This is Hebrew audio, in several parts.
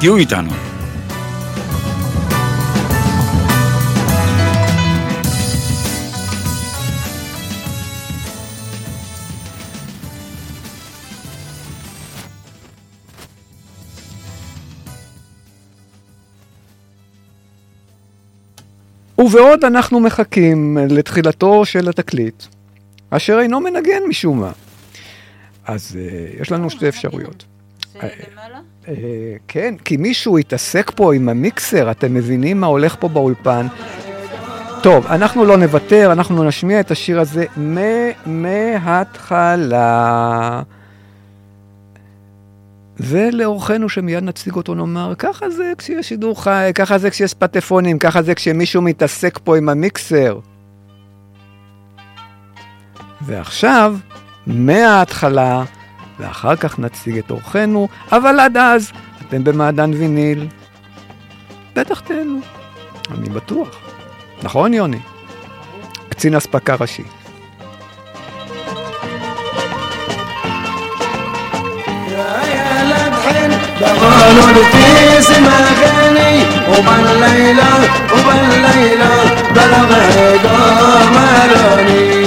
תהיו איתנו. ובעוד אנחנו מחכים לתחילתו של התקליט, אשר אינו מנגן משום מה. אז uh, יש לנו שתי אפשרויות. אה, אה, כן, כי מישהו התעסק פה עם המיקסר, אתם מבינים מה הולך פה באולפן? טוב, אנחנו לא נוותר, אנחנו נשמיע את השיר הזה מההתחלה. ולאורחנו שמיד נציג אותו נאמר, ככה זה כשיש שידור חי, ככה זה כשיש פטפונים, ככה זה כשמישהו מתעסק פה עם המיקסר. ועכשיו, מההתחלה, ואחר כך נציג את אורחנו, אבל עד אז, אתם במעדן ויניל. בטח תהנו, אני בטוח. נכון, יוני? קצין אספקה ראשי. قالوا الفيس ما غني وبالليلة وبالليلة بلغ قمرني لا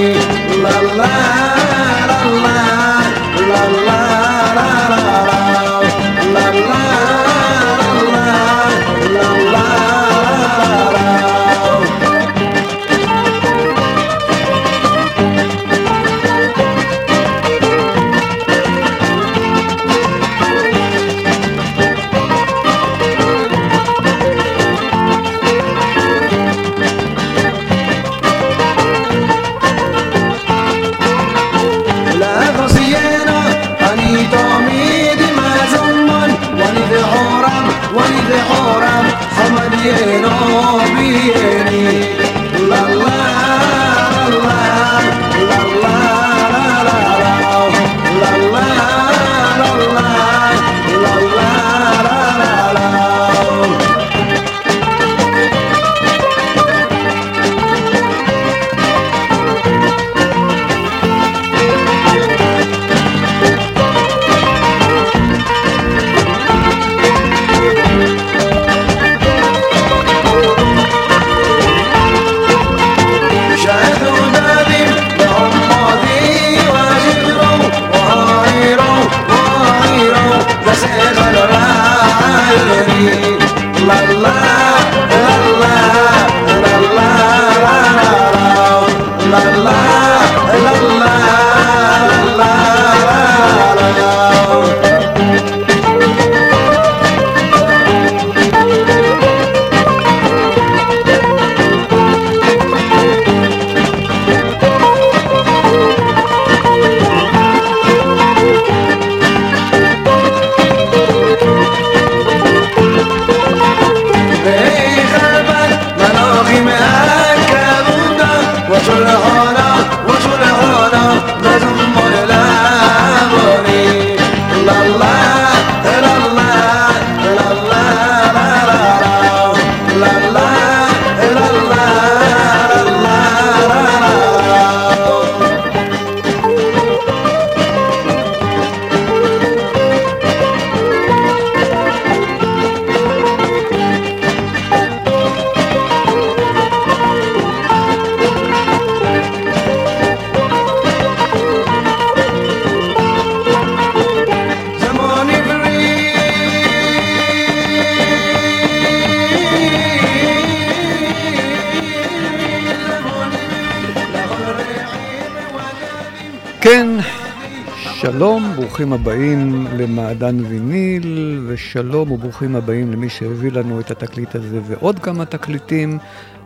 שלום, ברוכים הבאים למעדן ויניל, ושלום וברוכים הבאים למי שהביא לנו את התקליט הזה ועוד כמה תקליטים.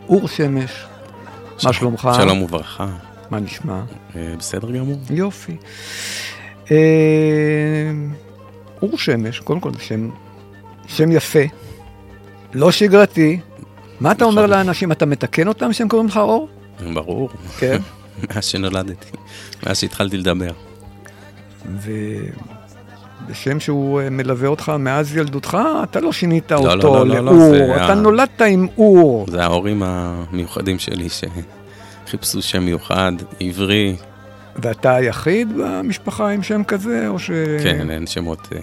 אור שמש, מה שלומך? שלום וברכה. מה נשמע? אה, בסדר גמור. יופי. אה, אור שמש, קודם כל שם, שם יפה, לא שגרתי. מה אתה אומר נכון. לאנשים? אתה מתקן אותם שהם קוראים לך אור? ברור. כן. מאז שנולדתי, מאז שהתחלתי לדבר. ובשם שהוא אה, מלווה אותך מאז ילדותך, אתה לא שינית לא, אותו לא, לא, לא, לאור, זה אתה ה- נולדת עם אור. זה ההורים המיוחדים שלי שחיפשו שם מיוחד, עברי. ואתה היחיד במשפחה עם שם כזה, או ש... כן, אין שמות אה,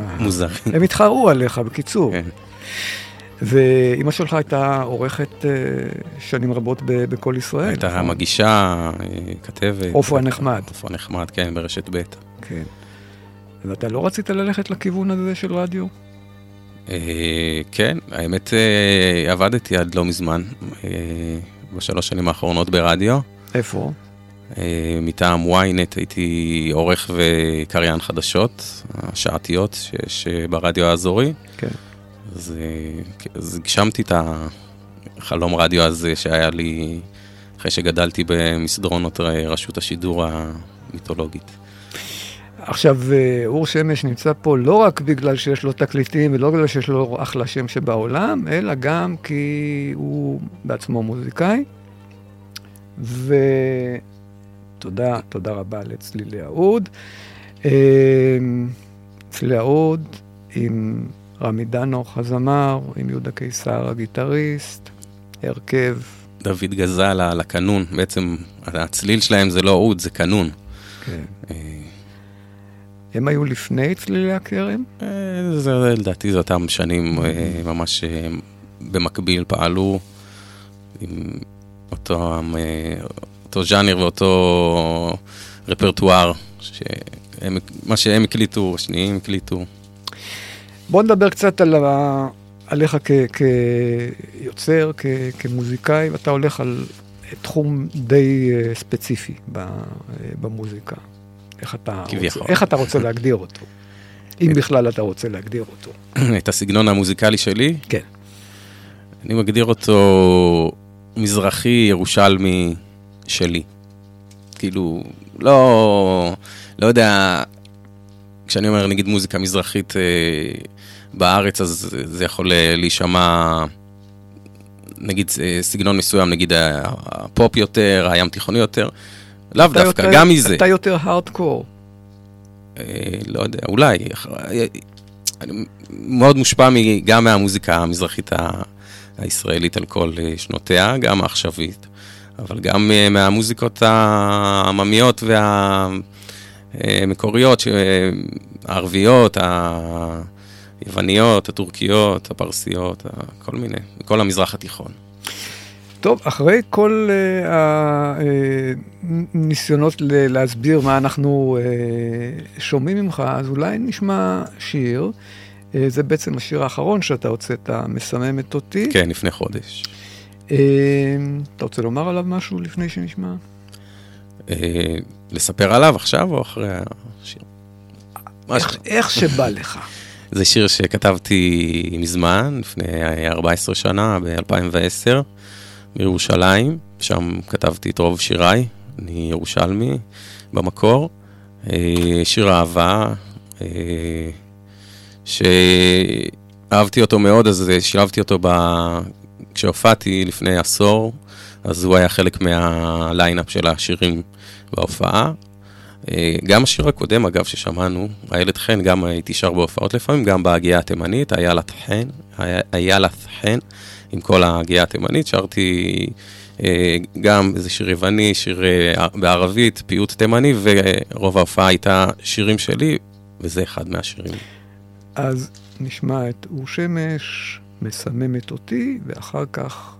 אה. מוזרים. הם התחרו עליך, בקיצור. כן. ואימא שלך הייתה עורכת אה, שנים רבות בקול ישראל. הייתה נכון? מגישה, אה, כתבת. עופרה נחמד. עופרה נחמד, כן, ברשת ב'. כן. ואתה לא רצית ללכת לכיוון הזה של רדיו? אה, כן, האמת, עבדתי עד לא מזמן, בשלוש שנים האחרונות ברדיו. איפה? מטעם ynet הייתי עורך וקריין חדשות, השעתיות שיש ברדיו האזורי. כן. אז, אה, אז הגשמתי את החלום רדיו הזה שהיה לי אחרי שגדלתי במסדרונות רשות השידור המיתולוגית. עכשיו, אה, אור שמש נמצא פה לא רק בגלל שיש לו תקליטים ולא בגלל שיש לו אחלה שם שבעולם, אלא גם כי הוא בעצמו מוזיקאי. ותודה, תודה רבה לצלילי האוד. אה, צלילי האוד עם רמי דנוך הזמר, עם יהודה קיסר הגיטריסט, הרכב. דוד גזל על הקנון, בעצם הצליל שלהם זה לא אוד, זה קנון. כן. אה, הם היו לפני צלילי הכרם? אה, זה לדעתי זה אותם שנים אה, ממש אה, במקביל פעלו עם אותו, אותו ז'אנר ואותו רפרטואר, שהם, מה שהם הקליטו, השניים הקליטו. בוא נדבר קצת על ה... עליך כ... כיוצר, כ... כמוזיקאי, ואתה הולך על תחום די אה, ספציפי ב... אה, במוזיקה. איך אתה, כביכול. רוצה... איך אתה רוצה להגדיר אותו? אם בכלל אתה רוצה להגדיר אותו. את הסגנון המוזיקלי שלי, כן. אני מגדיר אותו מזרחי ירושלמי שלי. כאילו, לא, לא יודע, כשאני אומר נגיד מוזיקה מזרחית אה, בארץ, אז זה יכול אה, להישמע, נגיד אה, סגנון מסוים, נגיד הפופ יותר, הים תיכוני יותר, לאו דווקא, יותר- גם מזה. אתה יותר הארדקור. אה, לא יודע, אולי. אני מאוד מושפע גם מהמוזיקה המזרחית הישראלית על כל שנותיה, גם העכשווית, אבל גם מהמוזיקות העממיות והמקוריות, ש- הערביות, היווניות, הטורקיות, הפרסיות, כל מיני, כל המזרח התיכון. טוב, אחרי כל uh, הניסיונות ל- להסביר מה אנחנו uh, שומעים ממך, אז אולי נשמע שיר. Uh, זה בעצם השיר האחרון שאתה הוצאת, מסממת אותי. כן, לפני חודש. Uh, אתה רוצה לומר עליו משהו לפני שנשמע? אה, לספר עליו עכשיו או אחרי השיר? איך, איך שבא לך. זה שיר שכתבתי מזמן, לפני 14 שנה, ב-2010, בירושלים. שם כתבתי את רוב שיריי, אני ירושלמי במקור. אה, שיר אהבה, אה, שאהבתי אותו מאוד, אז שילבתי אותו ב... כשהופעתי לפני עשור, אז הוא היה חלק מהליינאפ של השירים בהופעה. אה, גם השיר הקודם, אגב, ששמענו, הילד חן, גם הייתי שר בהופעות לפעמים, גם בהגייה התימנית, איילת חן, איילת חן, עם כל ההגייה התימנית, שרתי אה, גם איזה שיר יווני, שיר אה, בערבית, פיוט תימני, ורוב ההופעה הייתה שירים שלי, וזה אחד מהשירים. אז נשמע את אור שמש, מסממת אותי, ואחר כך,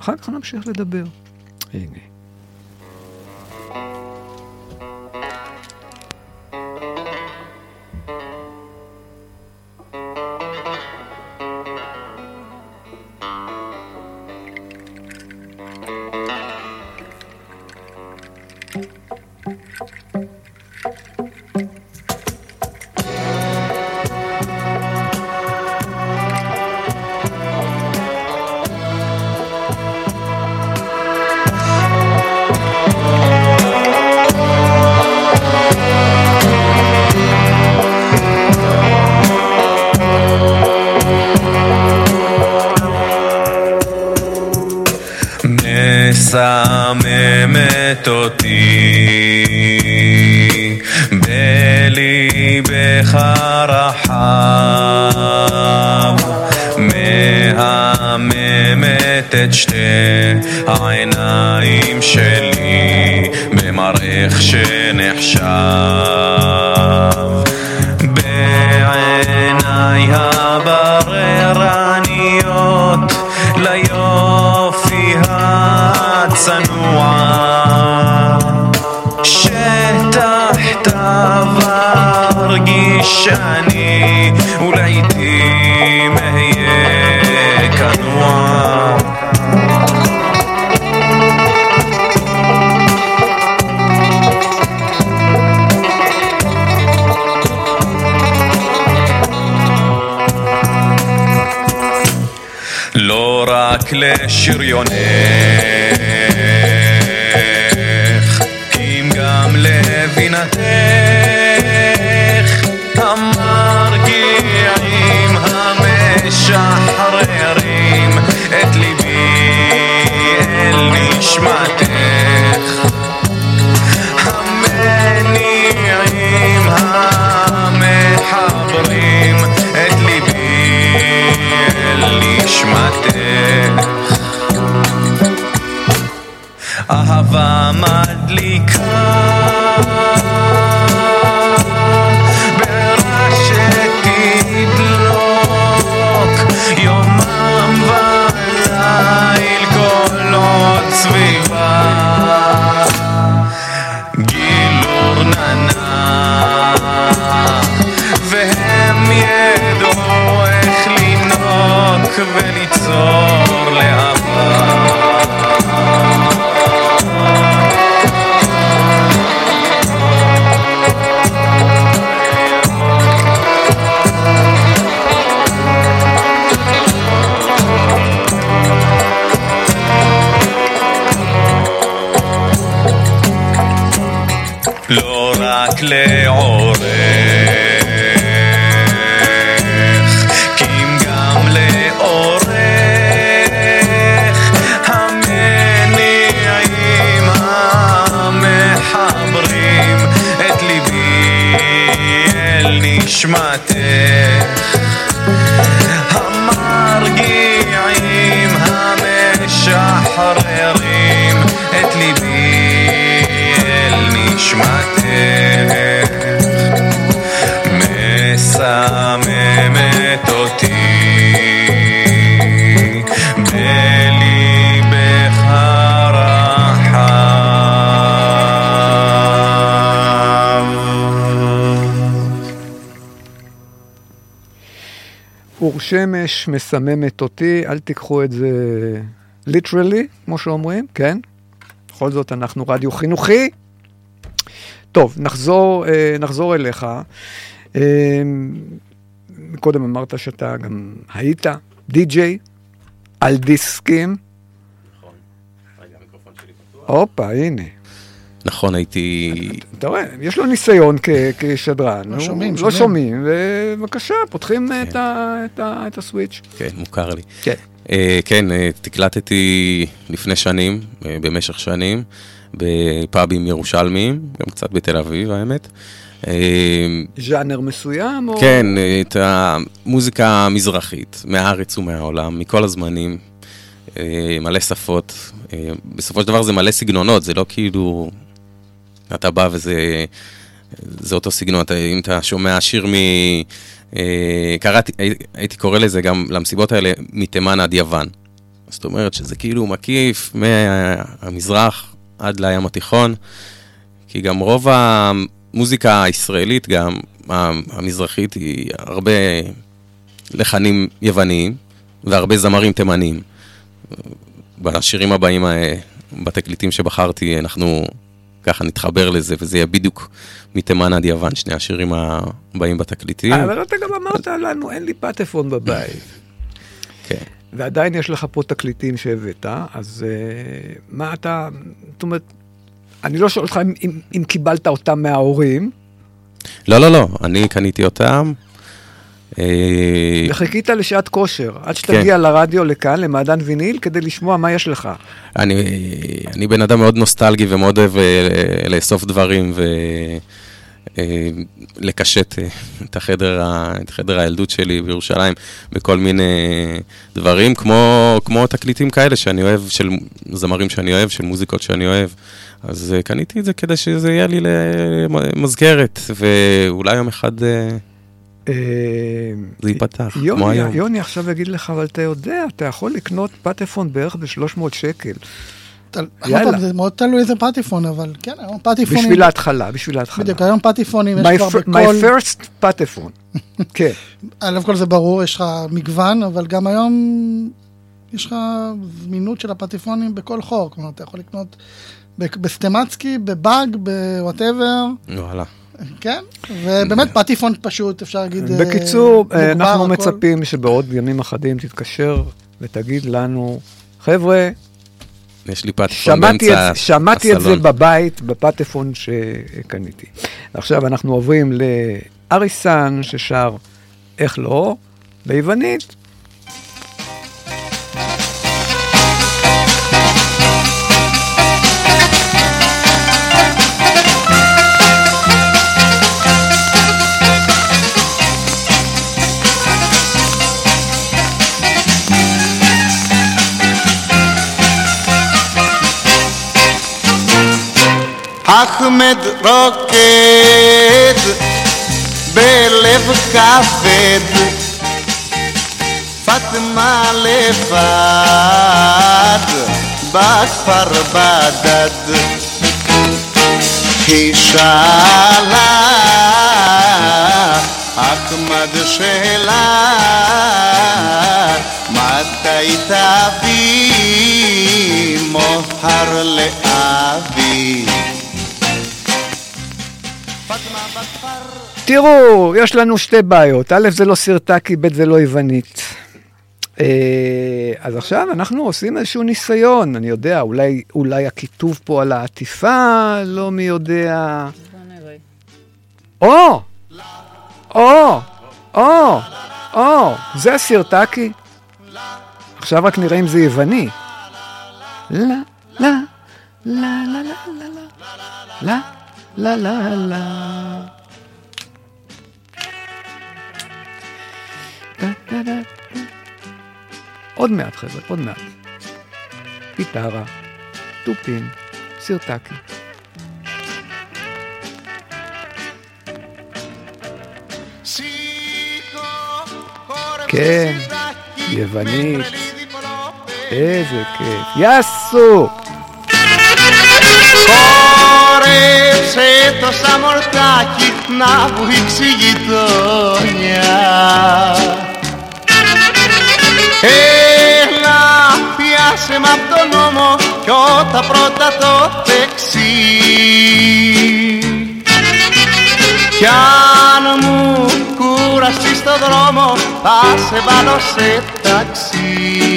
אחר כך נמשיך לדבר. הנה. מסממת אותי. בליבך רחב מהממת את שתי העיניים שלי במראך שנחשב הצנוע שתחתיו ארגיש ולעיתים אהיה כנוע. לא רק אהבה אור שמש מסממת אותי, אל תיקחו את זה literally, כמו שאומרים, כן? בכל זאת, אנחנו רדיו חינוכי. טוב, נחזור, אה, נחזור אליך. אה, קודם אמרת שאתה גם היית די-ג'יי על דיסקים. הופה, הנה. נכון, הייתי... אתה רואה, יש לו ניסיון כשדרן. לא שומעים, לא שומעים. ובבקשה, פותחים את ה- את הסוויץ'. כן, מוכר לי. כן. אה, כן, אה, תקלטתי לפני שנים, אה, במשך שנים, בפאבים ירושלמיים, גם קצת בתל אביב, האמת. אה, ז'אנר מסוים? כן, אה, את המוזיקה המזרחית, מהארץ ומהעולם, מכל הזמנים, אה, מלא שפות. אה, בסופו של דבר זה מלא סגנונות, זה לא כאילו... אתה בא וזה זה אותו סגנון, אתה, אם אתה שומע שיר מ... אה, קראתי, הי- הייתי קורא לזה גם למסיבות האלה, מתימן עד יוון. זאת אומרת שזה כאילו מקיף מהמזרח עד לים התיכון, כי גם רוב המוזיקה הישראלית, גם המזרחית, היא הרבה לחנים יווניים והרבה זמרים תימניים. בשירים הבאים, אה, בתקליטים שבחרתי, אנחנו ככה נתחבר לזה, וזה יהיה בדיוק מתימן עד יוון, שני השירים הבאים בתקליטים. אבל אתה גם אמרת לנו, אין לי פטפון בבית. כן. ועדיין יש לך פה תקליטים שהבאת, אז uh, מה אתה, זאת אומרת, אני לא שואל אותך אם, אם, אם קיבלת אותם מההורים, לא, לא, לא, אני קניתי אותם, וחיכית לשעת כושר, עד שתגיע לרדיו לכאן, למעדן ויניל, כדי לשמוע מה יש לך. אני, אני בן אדם מאוד נוסטלגי ומאוד אוהב אה, לאסוף דברים ולקשט את החדר, ה- את חדר הילדות שלי בירושלים בכל מיני דברים, כמו, כמו תקליטים כאלה שאני אוהב, של זמרים שאני אוהב, של מוזיקות שאני אוהב. אז אה, קניתי את זה כדי שזה יהיה לי למסגרת, ואולי יום אחד אה, אה, זה ייפתח, כמו היום. יוני עכשיו יגיד לך, אבל אתה יודע, אתה יכול לקנות פטפון בערך ב-300 שקל. יאללה. זה מאוד תלוי איזה פטיפון, אבל כן, היום פטיפונים... בשביל ההתחלה, בשביל ההתחלה. בדיוק, היום פטיפונים יש My כבר בכל... my first פטפון. כן. א' כל זה ברור, יש לך מגוון, אבל גם היום יש לך זמינות של הפטיפונים בכל חור. כלומר, אתה יכול לקנות בסטמצקי, בבאג, בוואטאבר, וואלה. כן? ובאמת פטיפון פשוט, אפשר להגיד... אה, בקיצור, אה, אנחנו. מצפים שבעוד ימים אחדים תתקשר ותגיד לנו, חבר'ה, יש לי פטפון שמעתי באמצע את, שמעתי את זה הסלון. בבית, בפטפון שקניתי. עכשיו אנחנו עוברים לאריסן ששר איך לא, ביוונית. אחמד רוקד בלב כבד פטמה לבד בכפר בדד היא שאלה אחמד שאלה מתי תביא מוהר לאבי תראו, יש לנו שתי בעיות. א', זה לא סרטקי, ב', זה לא יוונית. אה, אז עכשיו אנחנו עושים איזשהו ניסיון, אני יודע, אולי, אולי הכיתוב פה על העטיפה, לא מי יודע. או! או! או! או! זה הסרטקי. עכשיו רק נראה אם זה יווני. לה, לה, לה, לה, לה, לה, לה, לה, לה, לה, עוד מעט חבר'ה, עוד מעט. גיטרה, תופים, סרטקי. כן, יוונית. איזה כיף. יאסו! Χόρεψε το σαμορτάκι να βουήξει η γειτόνια Έλα πιάσε με απ' τον νόμο κι όταν πρώτα το παίξει κι αν μου κουραστείς το δρόμο θα σε βάλω σε ταξί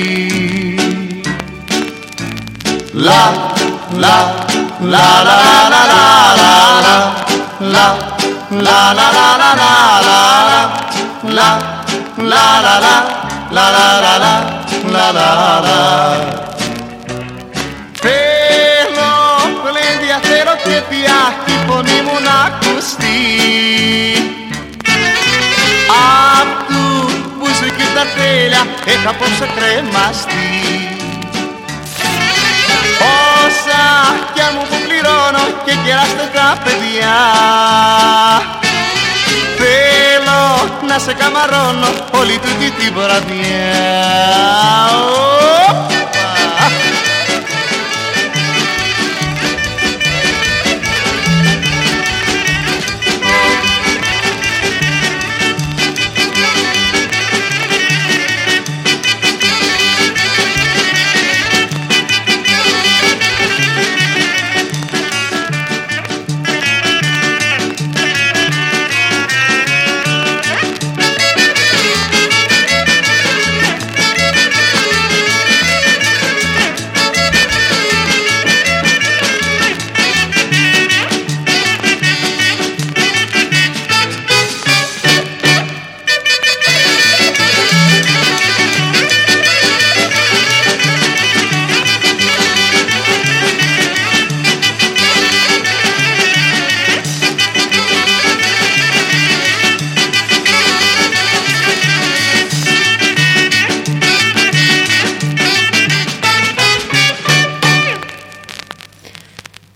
Λα, λα, λα, λα, λα, λα, λα, λα, λα, λα, λα, λα, λα, λα, λα, λα, λα, λα, λα, la la la la la la Θέλω πλένδια, θέλω και πια η φωνή μου να ακουστεί. Απ' του μπουζουκιού τα τέλεια έχω απόψε κρεμαστεί. Όσα κι αν μου που πληρώνω και κεράστε τα παιδιά Θέλω να σε καμαρώνω όλη τούτη την βραδιά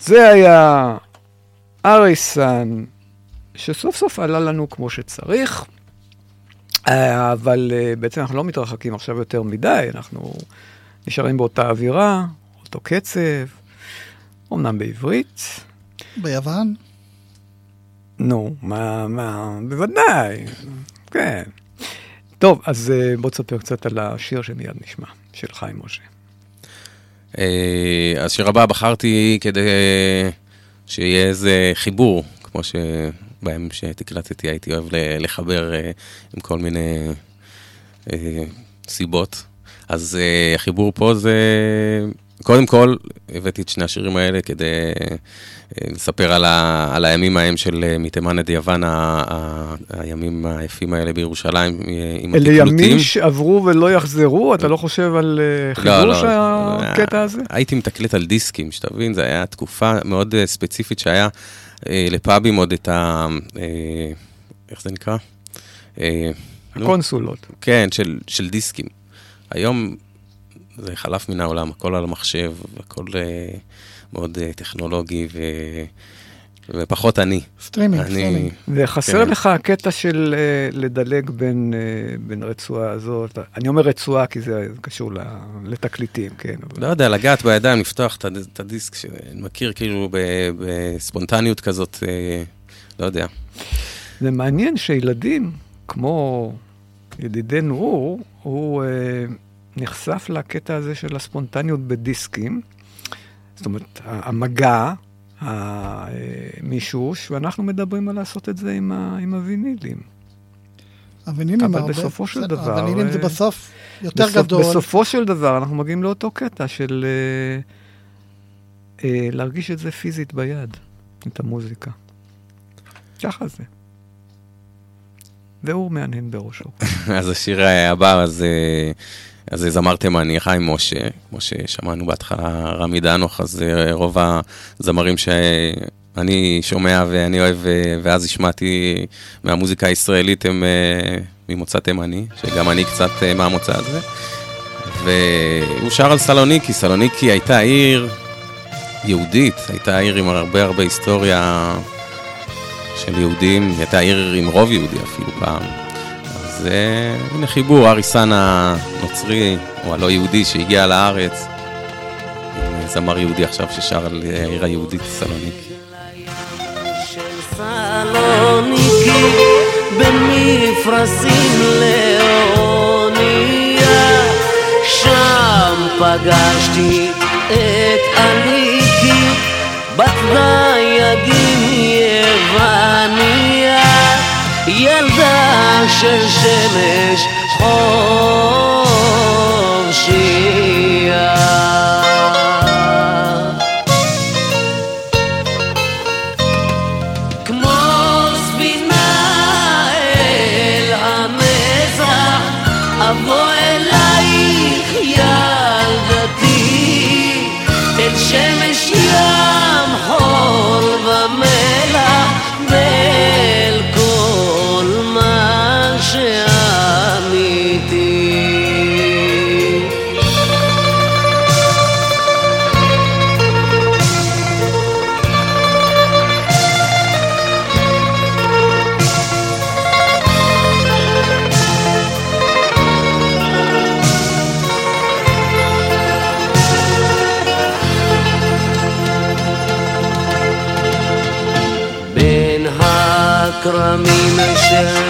זה היה אריסן, שסוף סוף עלה לנו כמו שצריך, אה, אבל אה, בעצם אנחנו לא מתרחקים עכשיו יותר מדי, אנחנו נשארים באותה אווירה, אותו קצב, אמנם בעברית. ביוון? נו, מה, מה, בוודאי, כן. טוב, אז אה, בוא תספר קצת על השיר שמיד נשמע, של חיים משה. אה, אז שיר הבא בחרתי כדי שיהיה איזה חיבור, כמו שבהם שתקלטתי הייתי אוהב לחבר אה, עם כל מיני אה, סיבות. אז אה, החיבור פה זה, קודם כל, הבאתי את שני השירים האלה כדי אה, לספר על, ה, על הימים ההם של אה, מתימן עד יוון, ה, ה, הימים היפים האלה בירושלים אה, עם אלה התקלוטים. ימים שעברו ולא יחזרו? אתה לא חושב על לא, חידוש לא, הקטע הזה? הייתי מתקלט על דיסקים, שתבין, זו הייתה תקופה מאוד ספציפית שהיה לפאבים עוד את ה... איך זה נקרא? הקונסולות. כן, של, של דיסקים. היום זה חלף מן העולם, הכל על המחשב, הכל מאוד אה, טכנולוגי ו... ופחות אני. סטרימינג, אני- סטרימינג. וחסר כן. לך הקטע של אה, לדלג בין, אה, בין רצועה הזאת, אני אומר רצועה כי זה קשור ל- לתקליטים, כן. אבל- לא יודע, לגעת בידיים, לפתוח את הד- את הדיסק, שאני מכיר כאילו ב- בספונטניות כזאת, אה, לא יודע. זה מעניין שילדים, כמו ידידנו אור, הוא אה, נחשף לקטע הזה של הספונטניות בדיסקים. זאת אומרת, המגע, המישוש, ואנחנו מדברים על לעשות את זה עם, ה, עם הווינילים. הוונילים אבל הרבה. בסופו של דבר, הוונילים זה אה, בסוף יותר בסוף, גדול. בסופו של דבר אנחנו מגיעים לאותו קטע של אה, אה, להרגיש את זה פיזית ביד, את המוזיקה. ככה זה. והוא מהנהן בראשו. אז השיר הבא, אז, אה, אז זמר תימני, חיים משה, כמו ששמענו בהתחלה, רמי דנוך, אז אה, רוב הזמרים שאני שומע ואני אוהב, אה, ואז השמעתי מהמוזיקה הישראלית, הם אה, ממוצא תימני, שגם אני קצת מהמוצא הזה. והוא שר על סלוניקי, סלוניקי הייתה עיר יהודית, הייתה עיר עם הרבה הרבה היסטוריה של יהודים, הייתה עיר עם רוב יהודי אפילו פעם. אז הנה חיבור, אריסן הנוצרי, או הלא יהודי שהגיע לארץ, זמר יהודי עכשיו ששר על אה, העיר היהודית סלוניקי. של סלוניקי בין מפרשים לאונייה שם פגשתי את הניקי בת של שמש חופשייה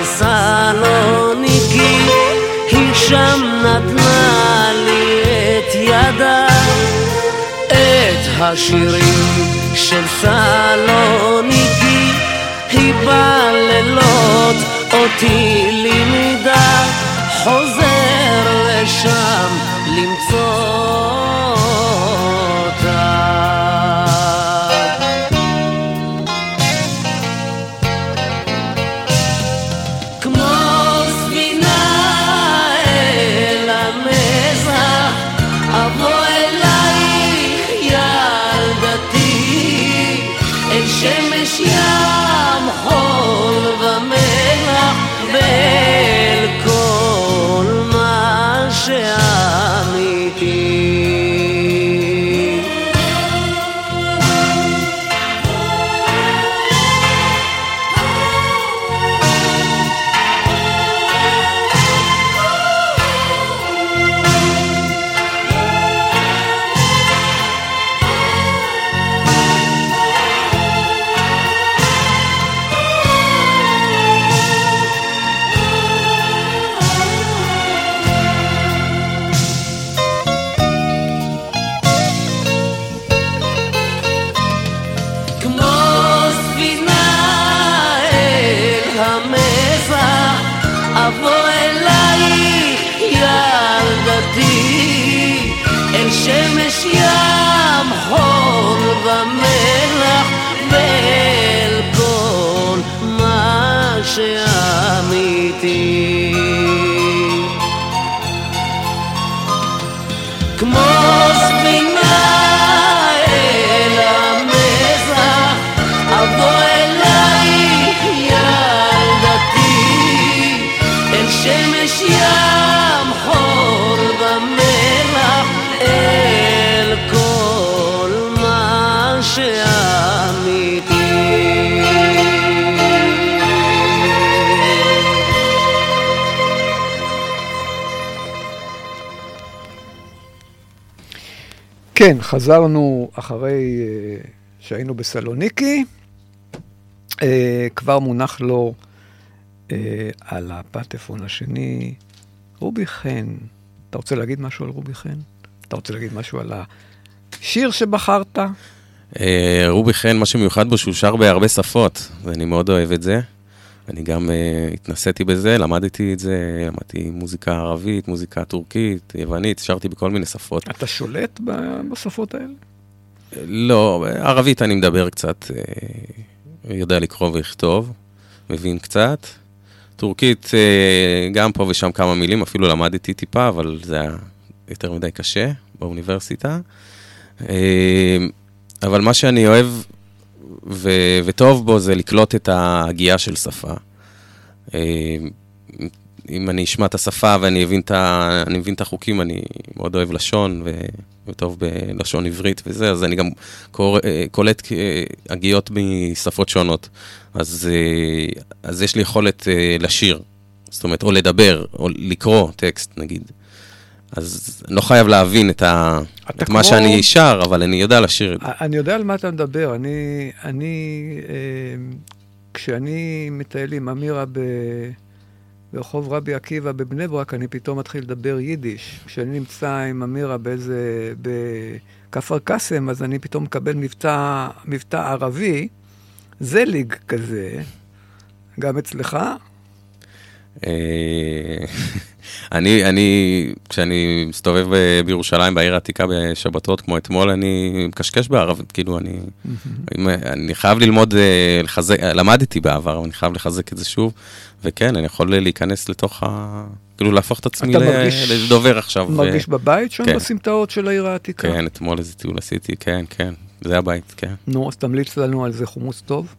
סלוניקי, היא שם נתנה לי את ידה, את השירים של סלוניקי, היא בלילות אותי לימדה, חוזר לשם למצוא כן, חזרנו אחרי אה, שהיינו בסלוניקי. אה, כבר מונח לו אה, על הפטפון השני רובי חן. אתה רוצה להגיד משהו על רובי חן? אתה רוצה להגיד משהו על השיר שבחרת? אה, רובי חן, מה שמיוחד בו שהוא שר בהרבה שפות, ואני מאוד אוהב את זה. אני גם uh, התנסיתי בזה, למדתי את זה, למדתי מוזיקה ערבית, מוזיקה טורקית, יוונית, שרתי בכל מיני שפות. אתה שולט בשפות האלה? לא, ערבית אני מדבר קצת, אה, יודע לקרוא ולכתוב, מבין קצת. טורקית, אה, גם פה ושם כמה מילים, אפילו למדתי טיפה, אבל זה היה יותר מדי קשה באוניברסיטה. אה, אבל מה שאני אוהב ו- וטוב בו זה לקלוט את ההגייה של שפה. אה, אם אני אשמע את השפה ואני אבין את, ה- אני מבין את החוקים, אני מאוד אוהב לשון ו- וטוב בלשון עברית וזה, אז אני גם קור- אה, קולט אה, הגיות משפות שונות. אז, אז יש לי יכולת לשיר, זאת אומרת, או לדבר, או לקרוא טקסט נגיד. אז אני לא חייב להבין את, ה... את מה כמו- שאני שר, אבל אני יודע לשיר את זה. אני יודע על מה אתה מדבר. אני, אני אה, כשאני מטייל עם אמירה ב... ברחוב רבי עקיבא בבני ברק, אני פתאום מתחיל לדבר יידיש. כשאני נמצא עם אמירה באיזה... בכפר קאסם, אז אני פתאום מקבל מבטא, מבטא ערבי, זליג כזה. גם אצלך? אה, אני, אני, כשאני מסתובב ב- בירושלים, בעיר העתיקה בשבתות, כמו אתמול, אני מקשקש בערבית, כאילו, אני, אם- אני חייב ללמוד, אה, לחזק, למדתי בעבר, אבל אני חייב לחזק את זה שוב, וכן, אני יכול להיכנס לתוך ה... כאילו, להפוך את עצמי אתה מרגיש- לדובר עכשיו. ו- מרגיש בבית שם כן. בסמטאות של העיר העתיקה? כן, אתמול איזה טיול עשיתי, כן, כן, זה הבית, כן. נו, אז תמליץ לנו על זה חומוס טוב?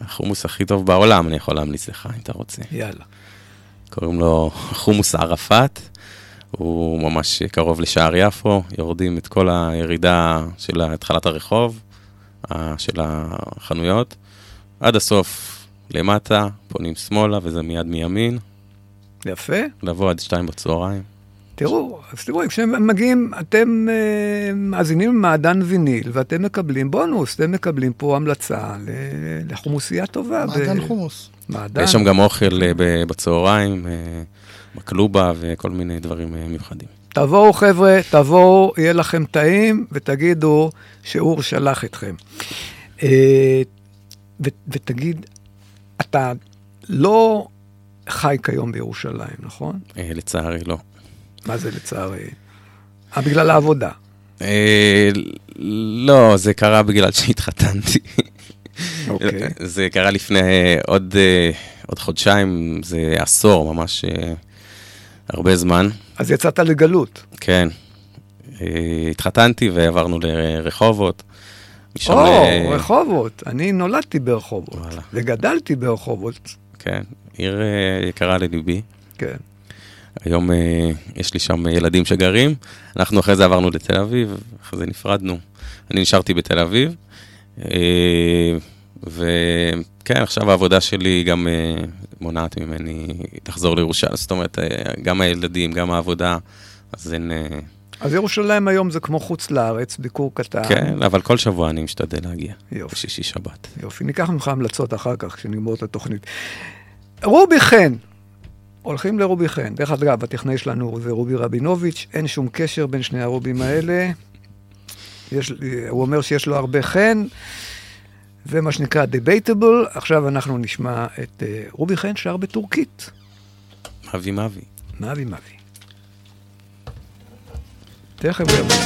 החומוס הכי טוב בעולם, אני יכול להמליץ לך, אם אתה רוצה. יאללה. קוראים לו חומוס ערפאת, הוא ממש קרוב לשער יפו, יורדים את כל הירידה של התחלת הרחוב, ה- של החנויות, עד הסוף למטה, פונים שמאלה וזה מיד מימין, יפה. לבוא עד שתיים בצהריים. תראו, אז תראו, כשהם מגיעים, אתם אה, מאזינים למעדן ויניל, ואתם מקבלים בונוס, אתם מקבלים פה המלצה לחומוסייה טובה. מעדן ב- חומוס. מעדן. יש שם גם אוכל אה, בצהריים, אה, מקלובה וכל מיני דברים אה, מיוחדים. תבואו, חבר'ה, תבואו, יהיה לכם טעים, ותגידו שאור שלח אתכם. ו- ותגיד, אתה לא חי כיום בירושלים, נכון? לצערי לא. מה זה לצערי? בגלל העבודה. לא, זה קרה בגלל שהתחתנתי. אוקיי. זה קרה לפני אה, עוד, אה, עוד חודשיים, זה עשור, ממש אה, הרבה זמן. אז יצאת לגלות. כן. התחתנתי ועברנו לרחובות. או, ל- רחובות. אני נולדתי ברחובות, וואלה. וגדלתי ברחובות. כן, עיר יקרה לליבי. כן. היום אה, יש לי שם ילדים שגרים. אנחנו אחרי זה עברנו לתל אביב, אחרי זה נפרדנו. אני נשארתי בתל אביב. אה, וכן, עכשיו העבודה שלי גם אה, מונעת ממני לחזור לירושלים. זאת אומרת, אה, גם הילדים, גם העבודה, אז אין... אז ירושלים היום זה כמו חוץ לארץ, ביקור קטן. כן, אבל כל שבוע אני משתדל להגיע. יופי. בשישי שבת. יופי, ניקח ממך המלצות אחר כך, כשנגמור את התוכנית. רובי חן, הולכים לרובי חן. דרך אגב, הטכנאי שלנו זה רובי רבינוביץ', אין שום קשר בין שני הרובים האלה. יש, הוא אומר שיש לו הרבה חן, זה מה שנקרא debatable. עכשיו אנחנו נשמע את uh, רובי חן שר בטורקית. אבי מבי. מאבי מאבי. תכף יבוא.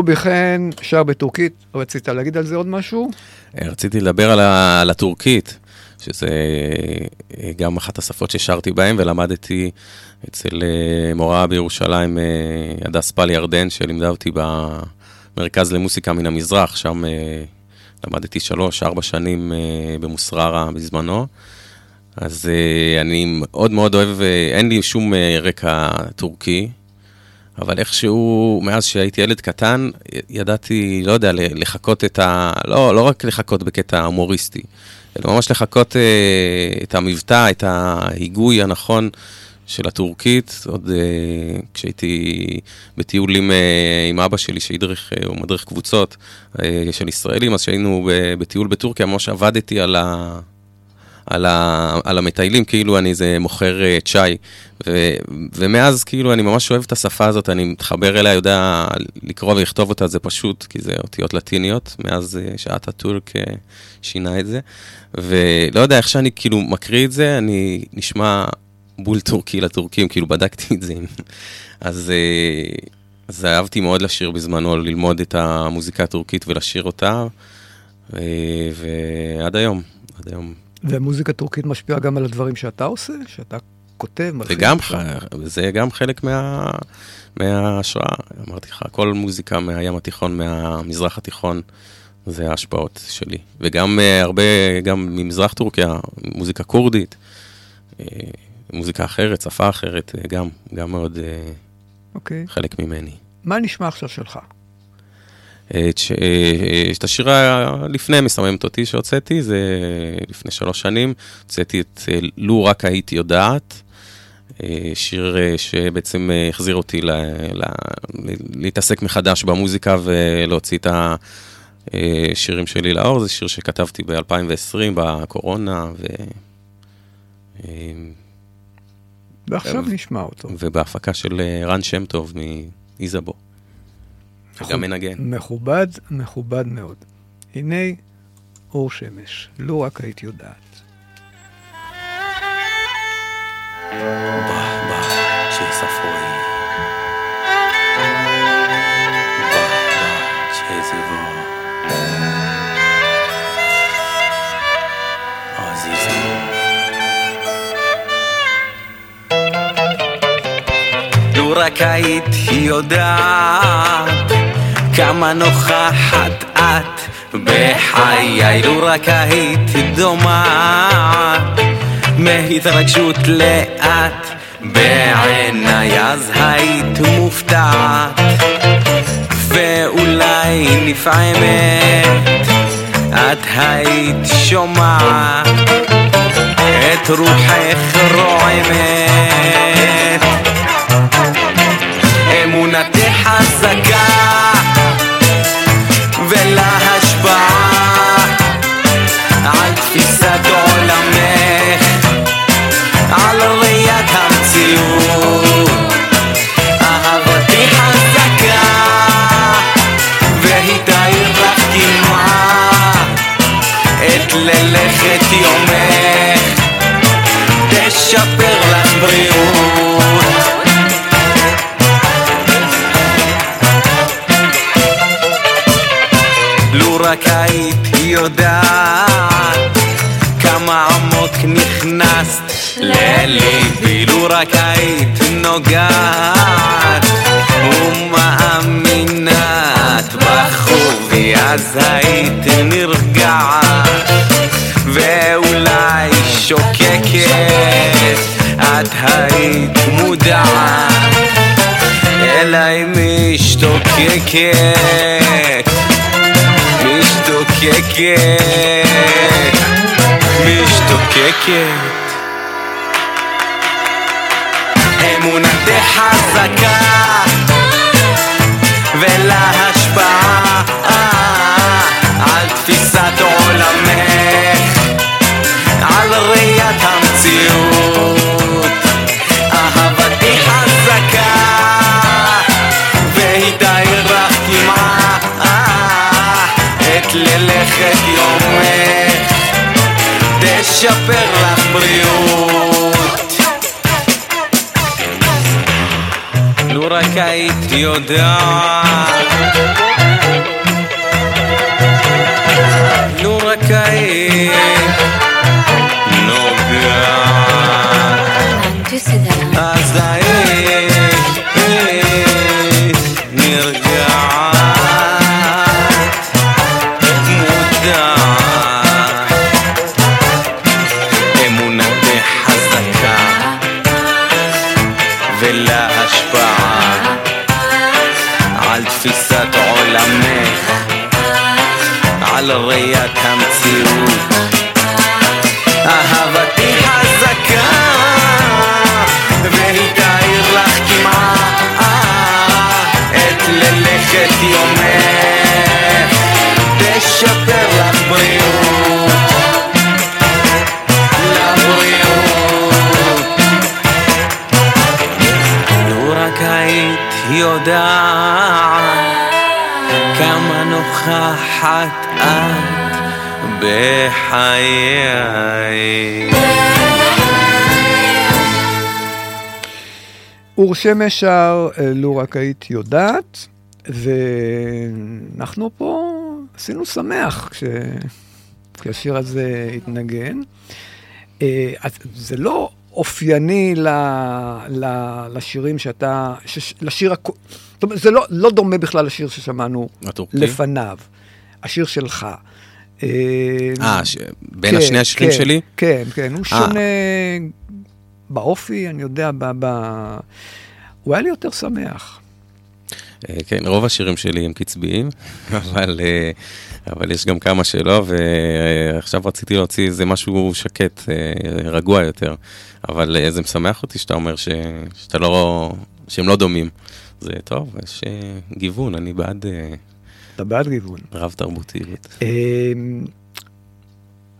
רובי חן שר בטורקית, רצית להגיד על זה עוד משהו? רציתי לדבר על, ה, על הטורקית, שזה אה, גם אחת השפות ששרתי בהן, ולמדתי אצל אה, מורה בירושלים, אה, הדס פל ירדן, שלימדה אותי במרכז למוסיקה מן המזרח, שם אה, למדתי שלוש, ארבע שנים אה, במוסררה בזמנו. אז אה, אני מאוד מאוד אוהב, אה, אין לי שום אה, רקע טורקי, אבל איכשהו, מאז שהייתי ילד קטן, ידעתי, לא יודע, לחקות את ה... לא, לא רק לחקות בקטע הומוריסטי, אלא ממש לחקות אה, את המבטא, את ההיגוי הנכון של הטורקית, עוד אה, כשהייתי בטיולים אה, עם אבא שלי, שהדריך, אה, הוא מדריך קבוצות אה, של ישראלים, אז כשהיינו בטיול בטורקיה, ממש עבדתי על ה... על, ה, על המטיילים, כאילו אני איזה מוכר uh, צ'אי. ומאז, כאילו, אני ממש אוהב את השפה הזאת, אני מתחבר אליה, יודע לקרוא ולכתוב אותה, זה פשוט, כי זה אותיות לטיניות, מאז uh, שעת הטורק uh, שינה את זה. ולא יודע, איך שאני כאילו מקריא את זה, אני נשמע בול טורקי לטורקים, כאילו בדקתי את זה. אז, אז אהבתי מאוד לשיר בזמנו, ללמוד את המוזיקה הטורקית ולשיר אותה, ו, ועד היום, עד היום. ומוזיקה טורקית משפיעה גם על הדברים שאתה עושה? שאתה כותב, מלחין? זה גם, ח- זה גם חלק מה, מההשראה, אמרתי לך, כל מוזיקה מהים התיכון, מהמזרח התיכון, זה ההשפעות שלי. וגם uh, הרבה, גם ממזרח טורקיה, מוזיקה כורדית, uh, מוזיקה אחרת, שפה אחרת, uh, גם, גם מאוד uh, אוקיי. חלק ממני. מה נשמע עכשיו שלך? את ש- אה, את השיר לפני מסממת אותי שהוצאתי, זה לפני שלוש שנים, הוצאתי את אה, לו רק הייתי יודעת, אה, שיר אה, שבעצם אה, החזיר אותי ל- ל- להתעסק מחדש במוזיקה ולהוציא את השירים שלי לאור, זה שיר שכתבתי ב-2020 בקורונה, ו... אה, ועכשיו נשמע אותו. ובהפקה של אה, רן שם טוב מאיזבו. וגם מנגן. מכובד, מכובד מאוד. הנה אור שמש, לו רק היית יודעת. לו רק היית יודעת כמה נוכחת את? בחיי, לו רק היית דומעת מהתרגשות לאט בעיניי, אז היית מופתעת. ואולי נפעמת את היית שומעת את רוחך רועמת. אמונתך חזקה ללכת יומך תשפר לך בריאות. לו רק היית יודעת כמה עמוק נכנסת לליבי, לו רק היית נוגעת ומאמינת בחובי, אז היית נרגעת היית מודעת אליי משתוקקת משתוקקת, משתוקקת. אמונתך חזקה היית יודעת שמש שר, אה, לו רק היית יודעת, ואנחנו פה עשינו שמח כש... כשהשיר הזה התנגן. אה, אז זה לא אופייני ל... ל... לשירים שאתה... שש... לשיר... זאת אומרת, זה לא, לא דומה בכלל לשיר ששמענו הטורקי? לפניו. השיר שלך. אה, אה, ש- בין כן, השני השירים כן, שלי? כן, כן, הוא אה. שונה באופי, אני יודע, ב... ב... הוא היה לי יותר שמח. אה, כן, רוב השירים שלי הם קצביים, אבל, אה, אבל יש גם כמה שלא, ועכשיו רציתי להוציא איזה משהו שקט, אה, רגוע יותר. אבל זה משמח אותי שאתה אומר ש, שאתה לא, שהם לא דומים. זה טוב, יש גיוון, אני בעד אתה בעד גיוון. רב תרבותיות.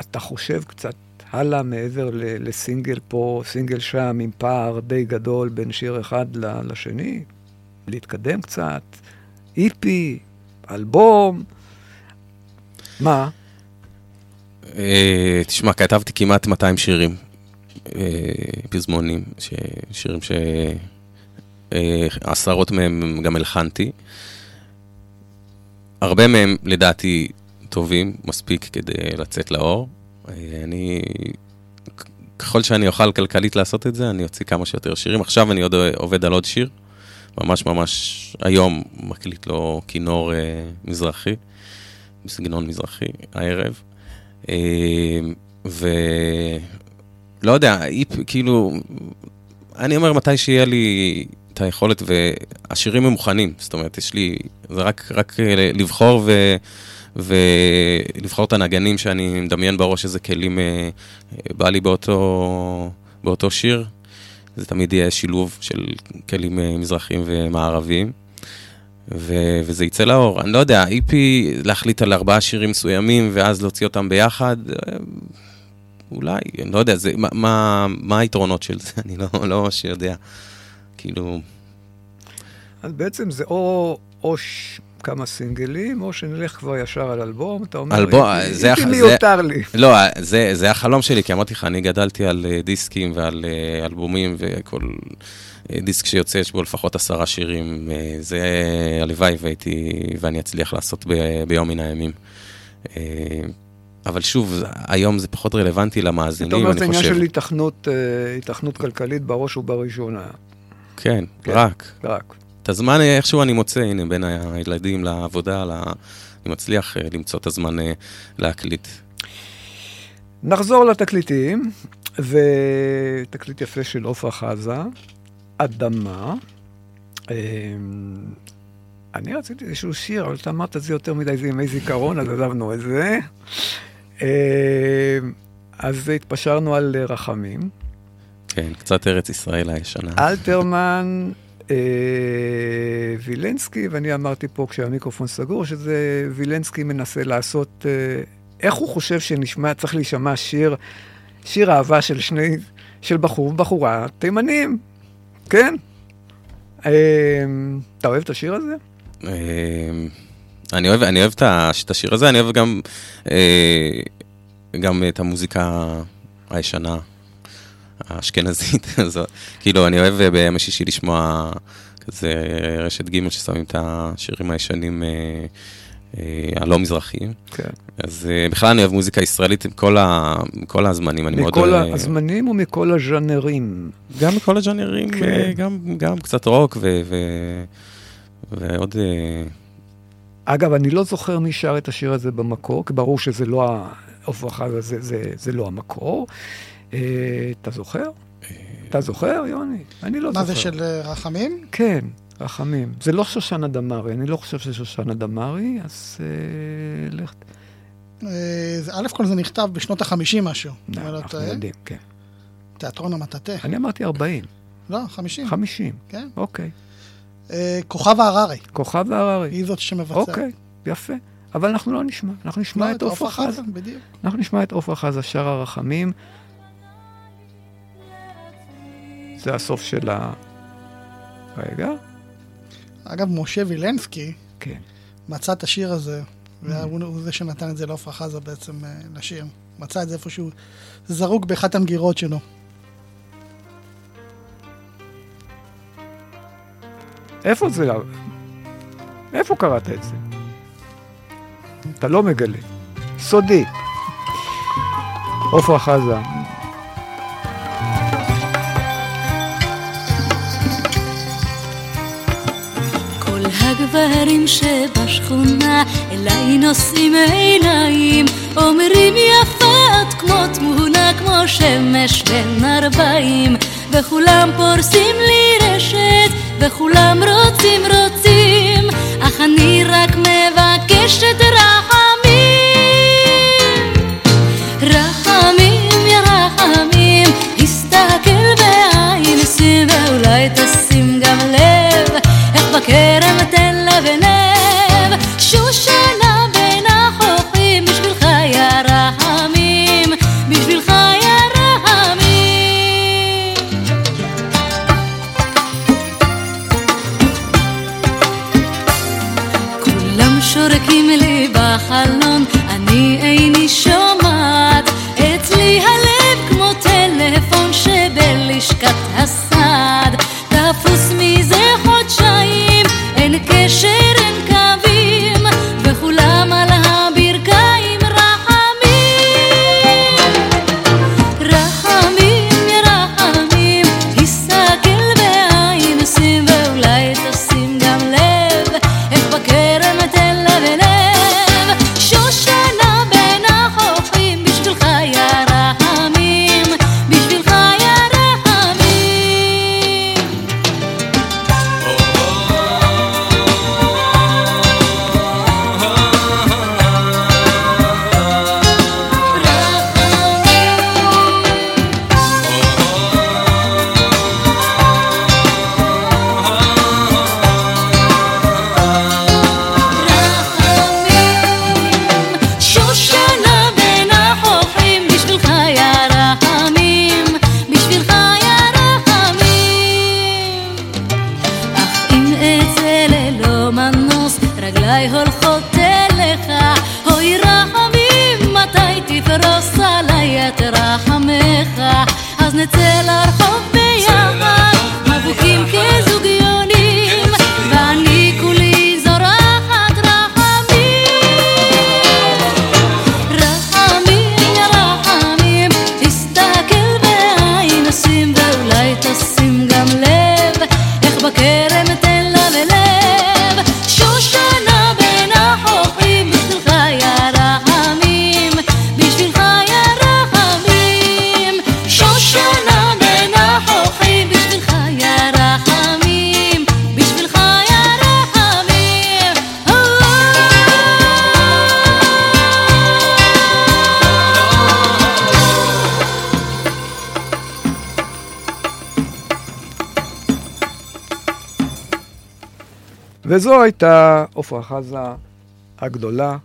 אתה חושב קצת הלאה מעבר לסינגל פה, סינגל שם, עם פער די גדול בין שיר אחד לשני? להתקדם קצת? איפי? אלבום? מה? אה, תשמע, כתבתי כמעט 200 שירים, אה, פזמונים, שירים שעשרות מהם גם הלחנתי. הרבה מהם, לדעתי, טובים, מספיק כדי לצאת לאור. אה, אני, ככל שאני אוכל כלכלית לעשות את זה, אני אוציא כמה שיותר שירים. עכשיו אני עוד עובד על עוד שיר, ממש ממש היום מקליט לו כינור אה, מזרחי, בסגנון מזרחי, הערב. אה, ולא יודע, איפ, כאילו, אני אומר מתי שיהיה לי היכולת, והשירים הם מוכנים, זאת אומרת, יש לי, זה רק, רק אה, לבחור ו... ולבחור את הנגנים שאני מדמיין בראש איזה כלים אה, אה, בא לי באותו, באותו שיר. זה תמיד יהיה שילוב של כלים אה, מזרחיים ומערביים. ו- וזה יצא לאור. אני לא יודע, איפי, להחליט על ארבעה שירים מסוימים ואז להוציא אותם ביחד, אה, אולי, אני לא יודע, זה, מה, מה, מה היתרונות של זה? אני לא, לא ממש יודע. כאילו, אז בעצם זה או, או ש... כמה סינגלים, או שנלך כבר ישר על אלבום, אתה אומר, אלבום, איפי- זה הח- זה- מיותר לי. לא, זה, זה החלום שלי, כי אמרתי לך, אני גדלתי על אה, דיסקים ועל אה, אלבומים, וכל אה, דיסק שיוצא יש בו לפחות עשרה שירים. זה הלוואי והייתי, ואני אצליח לעשות ב, ביום מן הימים. אבל שוב, היום זה פחות רלוונטי למאזינים, אומר, זה אני עניין חושב. של היתכנות, אה, היתכנות כלכלית בראש ובראשונה. כן, כן. רק. רק. את הזמן אה, איכשהו אני מוצא, הנה, בין הילדים לעבודה, ל... אני מצליח אה, למצוא את הזמן אה, להקליט. נחזור לתקליטים, ותקליט יפה של עופרה חזה, אדמה. אמ, אני רציתי איזשהו שיר, אבל אתה אמרת זה יותר מדי, זה ימי זיכרון, אז עזבנו את זה. אמ, אז התפשרנו על רחמים. כן, קצת ארץ ישראל הישנה. אלתרמן, אה, וילנסקי, ואני אמרתי פה כשהמיקרופון סגור, שזה וילנסקי מנסה לעשות, אה, איך הוא חושב שנשמע, צריך להישמע שיר, שיר אהבה של שני, של בחור ובחורה תימנים, כן? אה, אתה אוהב את השיר הזה? אה, אני אוהב, אני אוהב את השיר הזה, אני אוהב גם, אה, גם את המוזיקה הישנה, האשכנזית הזאת. כאילו, אני אוהב אה, בימי שישי לשמוע כזה רשת ג' ששמים את השירים הישנים אה, אה, הלא מזרחיים. כן. אז בכלל אני אוהב מוזיקה ישראלית עם כל, ה, עם כל הזמנים, אני מאוד... מכל אה, הזמנים ומכל הז'אנרים? גם מכל הז'אנרים, כן. גם, גם קצת רוק ו, ו, ועוד... אגב, אני לא זוכר מי שר את השיר הזה במקור, כי ברור שזה לא, ה- זה, זה, זה לא המקור. אה, אתה זוכר? אתה זוכר, יוני? אני לא מה זוכר. זה של אה, רחמים? כן, רחמים. זה לא שושנה דמארי, אני לא חושב שזה שושנה דמארי, אז אה, לך... א' כל זה נכתב בשנות החמישים משהו. לא אנחנו. יודעים, כן. תיאטרון המטאטה. אני אמרתי 40. לא, 50. 50, כן. אוקיי. כוכב הררי, כוכב והררי. היא זאת שמבצעת. אוקיי, יפה. אבל אנחנו לא נשמע, אנחנו נשמע לא, את עופרה חזה. בדיוק. אנחנו נשמע את עופרה חזה, שר הרחמים. זה הסוף של ה... רגע, אגב, משה וילנסקי כן. מצא את השיר הזה, והוא הוא זה שנתן את זה לעופרה חזה בעצם אה, לשיר. מצא את זה איפשהו זרוק באחת המגירות שלו. איפה זה? איפה קראת את זה? אתה לא מגלה. סודי. עופרה חזה. כל הגברים שבשכונה אליי נושאים עיניים. אומרים יפה את כמו תמונה כמו שמש בין ארבעים. וכולם פורסים לי רשת וכולם רוצים רוצים. אך אני רק מבקשת רחמים. רחמים יא רחמים הסתכל בעין שים ואולי תשים גם לב איך בכרם תן לבנב שושנה וזו הייתה עפרה חזה הגדולה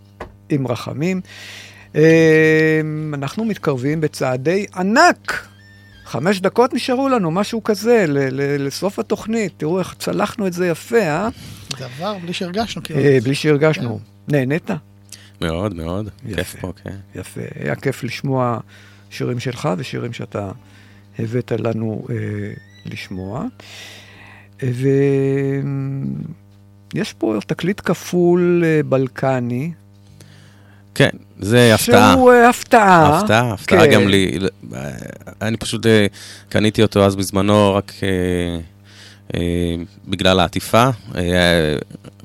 עם רחמים. אה, אנחנו מתקרבים בצעדי ענק. חמש דקות נשארו לנו, משהו כזה, ל- ל- לסוף התוכנית. תראו איך צלחנו את זה יפה, אה? דבר בלי שהרגשנו, כאילו. אה, בלי שהרגשנו. נהנית? מאוד, מאוד. כיף יפה. פה, כן. יפה. היה כיף לשמוע שירים שלך ושירים שאתה הבאת לנו אה, לשמוע. ויש פה תקליט כפול אה, בלקני. כן, זה הפתעה. שהוא אה, הפתעה. הפתעה, הפתעה כן. גם לי. אה, אני פשוט קניתי אותו אז בזמנו רק בגלל העטיפה.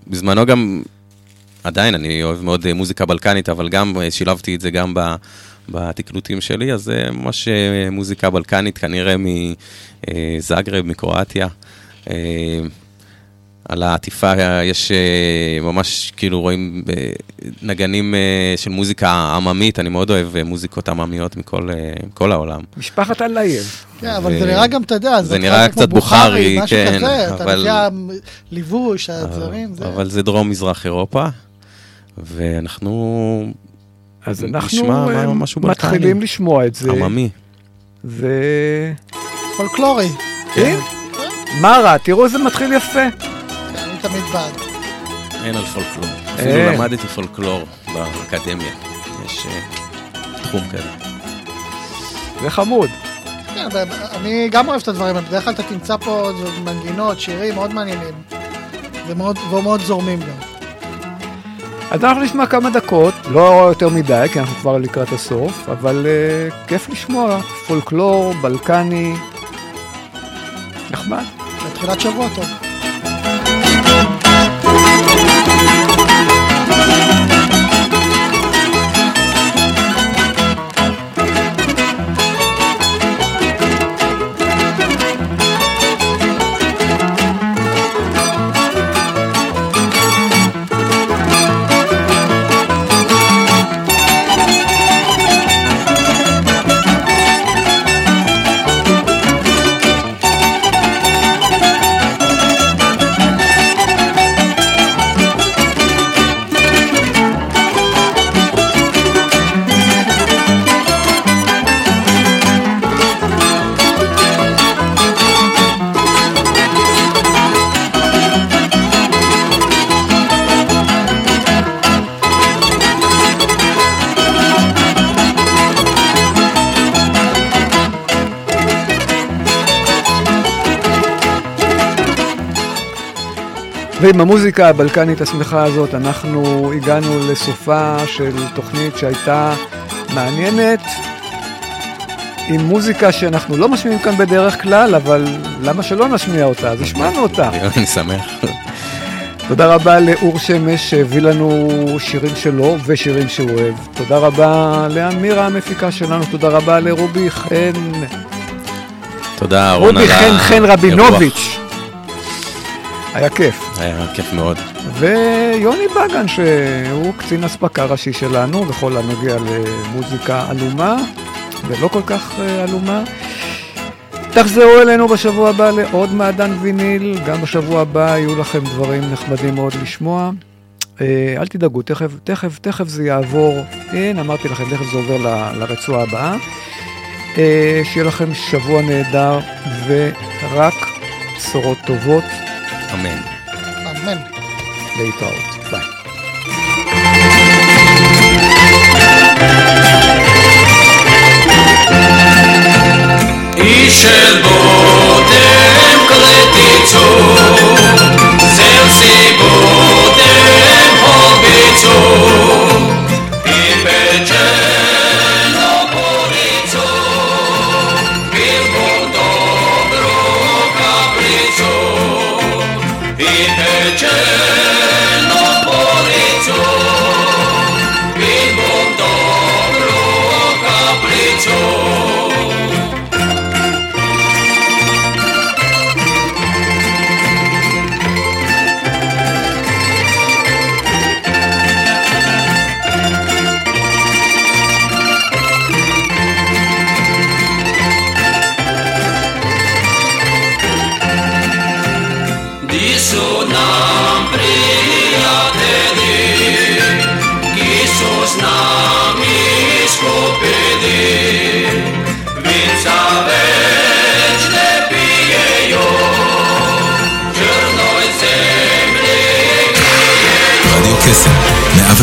בזמנו גם, עדיין, אני אוהב מאוד מוזיקה בלקנית, אבל גם שילבתי את זה גם ב... בתקלוטים שלי, אז זה ממש מוזיקה בלקנית, כנראה מזאגרב, מקרואטיה. על העטיפה יש אה, ממש, כאילו רואים אה, נגנים אה, של מוזיקה עממית, אני מאוד אוהב מוזיקות עממיות מכל אה, כל העולם. משפחת אלייב. כן, אבל זה נראה גם, אתה יודע, זה נראה קצת בוכרי, משהו כן, כזה, אתה אבל- לפי הליבוש, הדברים, זה... אבל זה דרום-מזרח אירופה, ואנחנו אז אנחנו. מתחילים לשמוע את זה. עממי. ו... פולקלורי. כן? מה רע? תראו איזה מתחיל יפה. תמיד בעד. אין על פולקלור. אפילו. למדתי פולקלור באקדמיה. יש אה, תחום כזה. זה חמוד. כן, אני גם אוהב את הדברים האלה, בדרך כלל אתה תמצא פה מנגינות, שירים מאוד מעניינים. ומאוד, ומאוד זורמים גם. אז אנחנו נשמע כמה דקות, לא יותר מדי, כי אנחנו כבר לקראת הסוף, אבל uh, כיף לשמוע פולקלור, בלקני, נחמד. בתחילת שבוע טוב. ועם המוזיקה הבלקנית השמחה הזאת אנחנו הגענו לסופה של תוכנית שהייתה מעניינת עם מוזיקה שאנחנו לא משמיעים כאן בדרך כלל, אבל למה שלא נשמיע אותה? אז השמענו אותה. אני שמח. תודה רבה לאור שמש שהביא לנו שירים שלו ושירים שהוא אוהב. תודה רבה לאמירה המפיקה שלנו, תודה רבה לרובי חן. תודה, אהרון, על רובי חן חן. רבינוביץ'. היה כיף. היה כיף מאוד. ויוני בגן, שהוא קצין אספקה ראשי שלנו בכל הנוגע למוזיקה עלומה, ולא כל כך אה, עלומה. תחזרו אלינו בשבוע הבא לעוד מעדן ויניל, גם בשבוע הבא יהיו לכם דברים נחמדים מאוד לשמוע. אה, אל תדאגו, תכף, תכף, תכף זה יעבור, כן, אמרתי לכם, תכף זה עובר ל- לרצועה הבאה. אה, שיהיה לכם שבוע נהדר ורק בשורות טובות. אמן. אמן. להתראות. ביי. איש של בוטם קלטיצו, זל סיבוטם הוביצו,